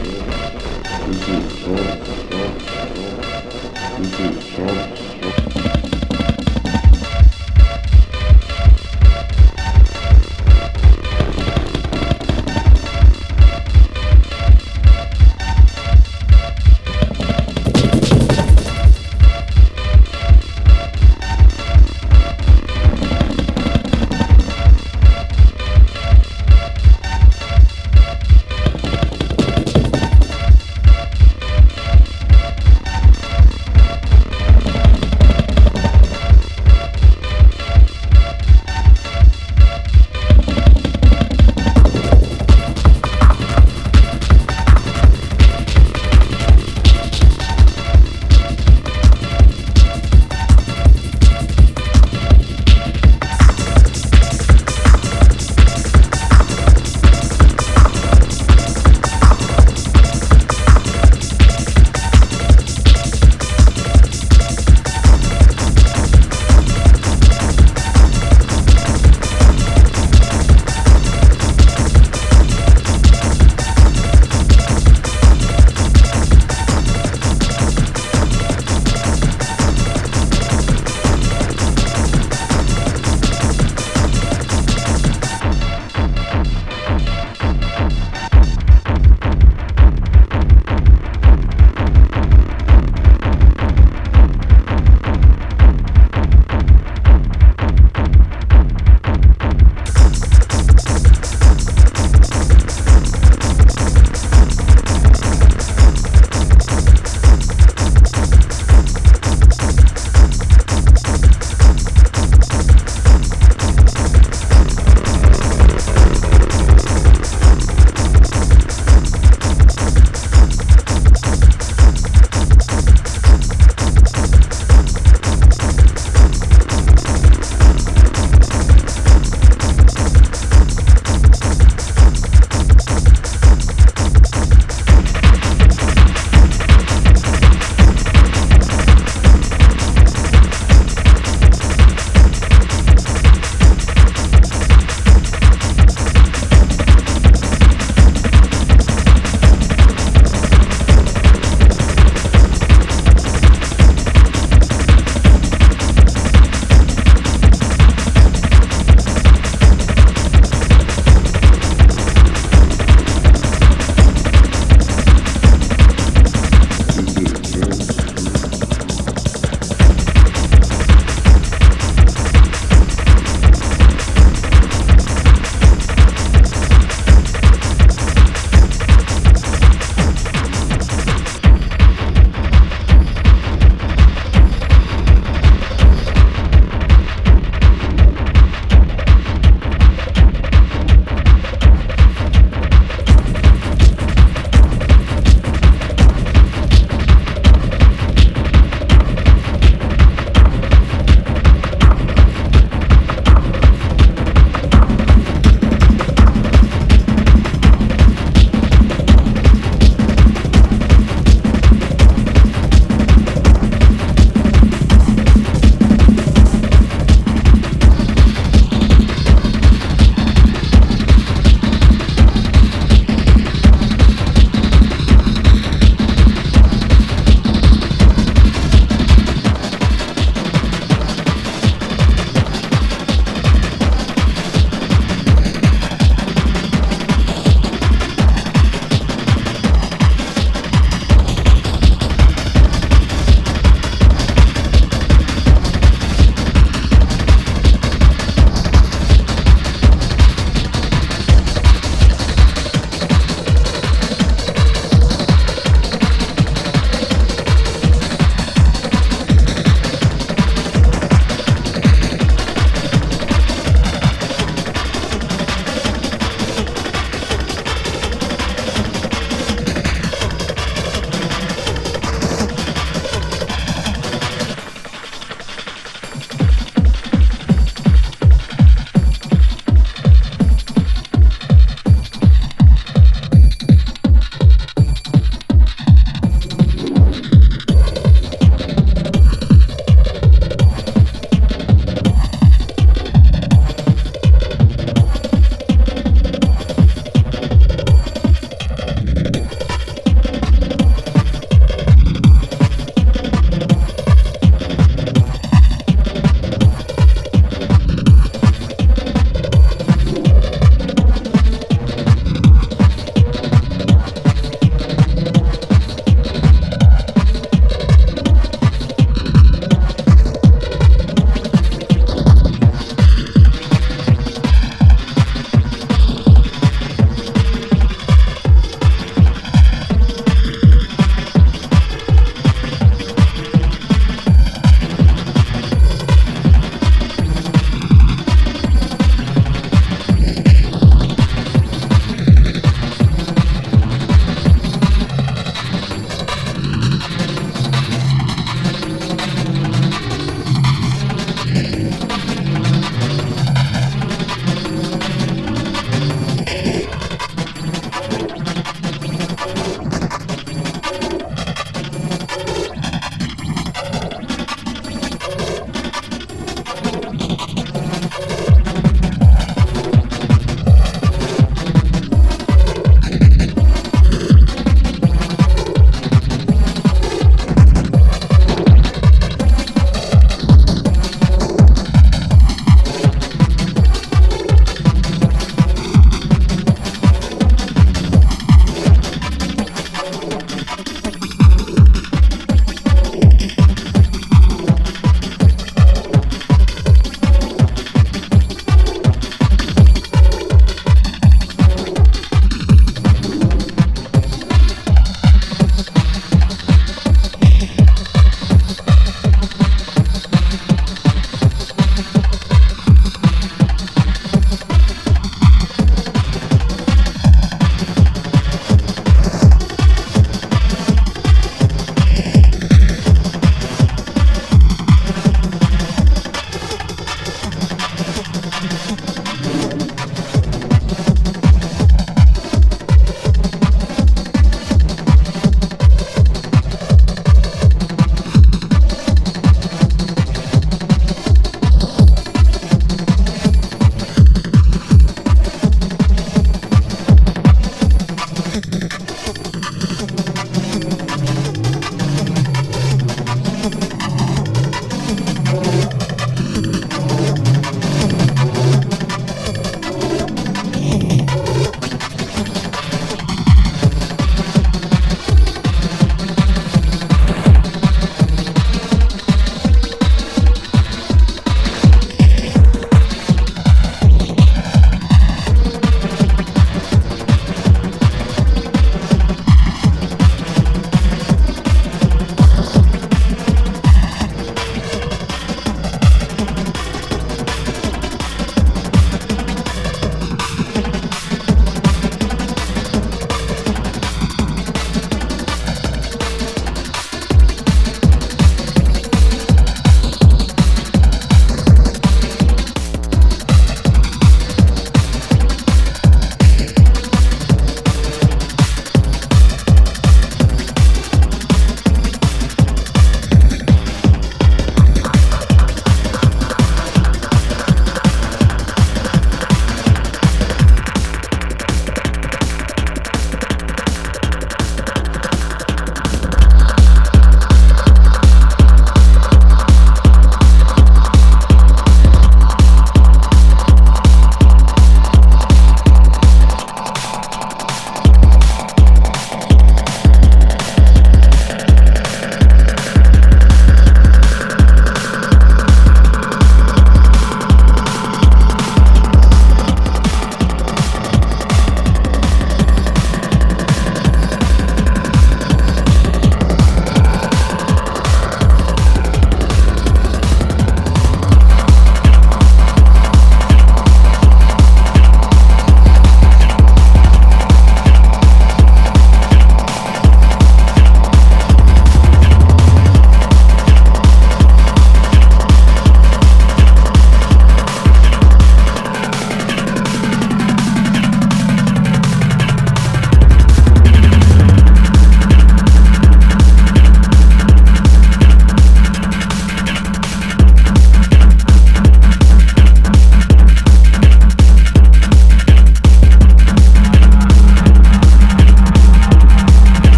24 24 24